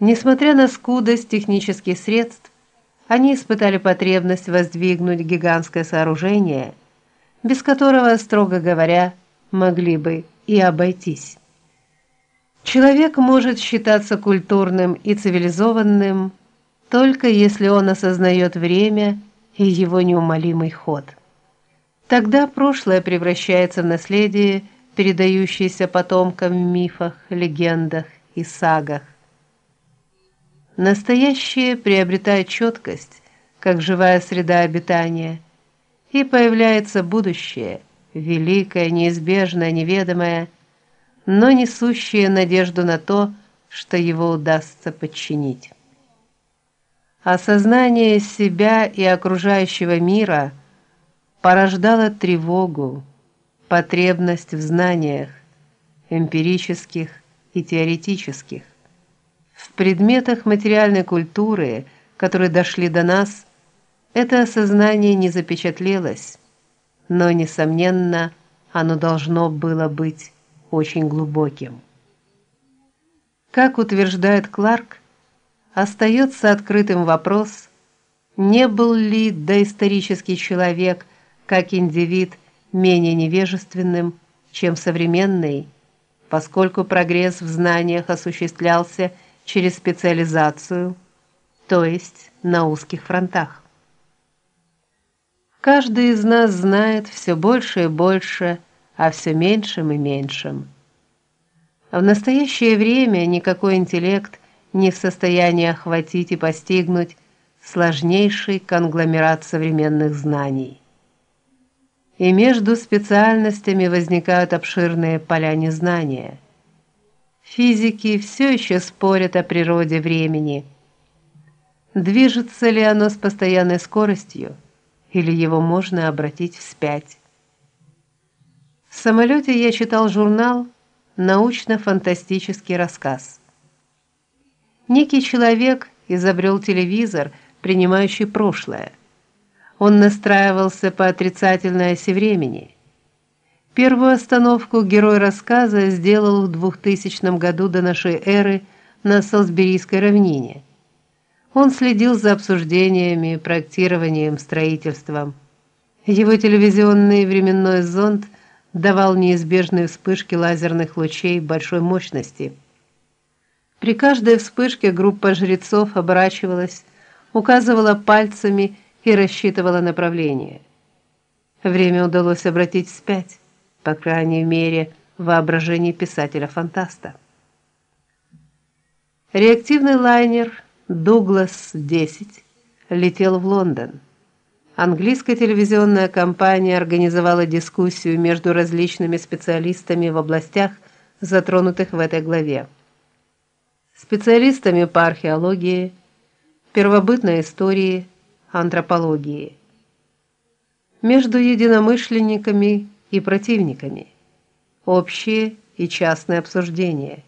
Несмотря на скудость технических средств, они испытали потребность воздвигнуть гигантское сооружение, без которого, строго говоря, могли бы и обойтись. Человек может считаться культурным и цивилизованным только если он осознает время и его неумолимый ход. Тогда прошлое превращается в наследие, передающееся потомкам в мифах, легендах и сагах. Настоящее приобретает четкость, как живая среда обитания, и появляется будущее, великое, неизбежное, неведомое, но несущее надежду на то, что его удастся подчинить. Осознание себя и окружающего мира порождало тревогу, потребность в знаниях, эмпирических и теоретических. В предметах материальной культуры, которые дошли до нас, это осознание не запечатлелось, но несомненно, оно должно было быть очень глубоким. Как утверждает Кларк, остается открытым вопрос, не был ли доисторический человек как индивид менее невежественным, чем современный, поскольку прогресс в знаниях осуществлялся через специализацию, то есть на узких фронтах. Каждый из нас знает все больше и больше о все меньшем и меньшем. В настоящее время никакой интеллект не в состоянии охватить и постигнуть сложнейший конгломерат современных знаний. И между специальностями возникают обширные поля незнания. Физики все еще спорят о природе времени. Движется ли оно с постоянной скоростью или его можно обратить вспять? В самолете я читал журнал Научно-фантастический рассказ. Некий человек изобрел телевизор, принимающий прошлое. Он настраивался по отрицательной оси времени. Первую остановку герой рассказа сделал в 2000 году до нашей эры на Солсберийской равнине. Он следил за обсуждениями, проектированием, строительством. Его телевизионный временной зонд давал неизбежные вспышки лазерных лучей большой мощности. При каждой вспышке группа жрецов оборачивалась, указывала пальцами и рассчитывала направление. Время удалось обратить вспять, по крайней мере, в воображении писателя-фантаста. Реактивный лайнер Дуглас-10 летел в Лондон. Английская телевизионная компания организовала дискуссию между различными специалистами в областях, затронутых в этой главе специалистами по археологии, первобытной истории, антропологии. Между единомышленниками и противниками общие и частные обсуждения.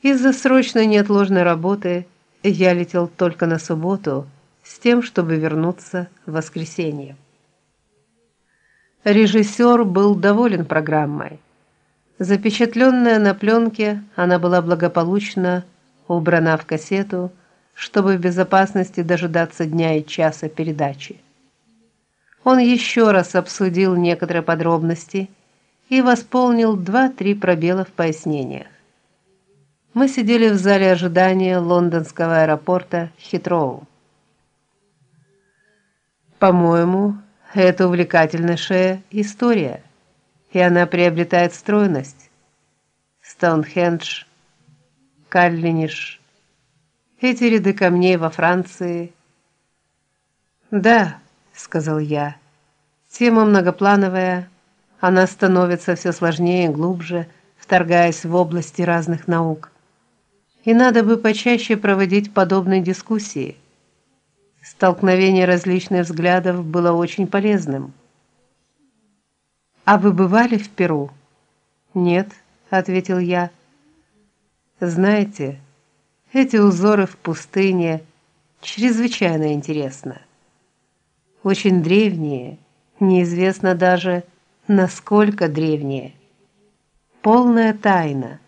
Из-за срочной неотложной работы я летел только на субботу с тем, чтобы вернуться в воскресенье. Режиссер был доволен программой. Запечатленная на пленке, она была благополучно убрана в кассету, чтобы в безопасности дожидаться дня и часа передачи. Он еще раз обсудил некоторые подробности и восполнил два-три пробела в пояснениях. Мы сидели в зале ожидания лондонского аэропорта Хитроу. По-моему, это увлекательнейшая история и она приобретает стройность. Стоунхендж, Каллиниш, эти ряды камней во Франции. Да, сказал я. Тема многоплановая, она становится все сложнее и глубже, вторгаясь в области разных наук. И надо бы почаще проводить подобные дискуссии. Столкновение различных взглядов было очень полезным. А вы бывали в Перу? Нет, ответил я. Знаете, эти узоры в пустыне чрезвычайно интересно. Очень древние, неизвестно даже насколько древние. Полная тайна.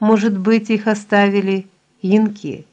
Может быть, их оставили инки